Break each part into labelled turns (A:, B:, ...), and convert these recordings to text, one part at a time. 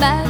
A: matter.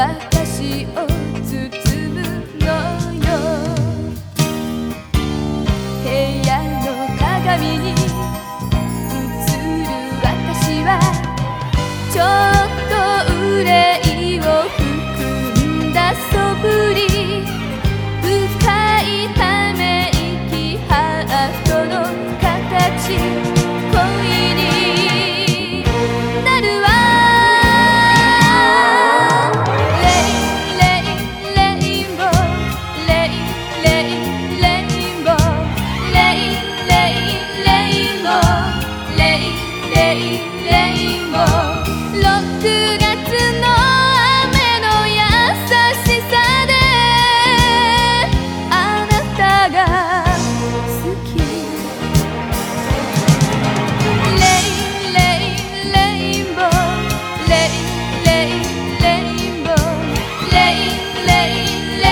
A: 私を包むのよ部屋の鏡に映る私はちょっと憂いを含んだそぶり深いため息ハートの形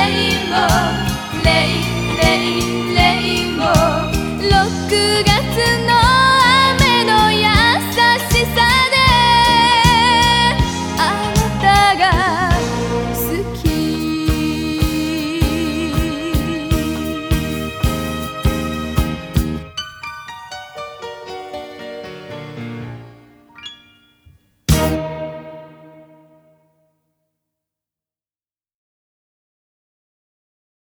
A: anymore. lay, lay.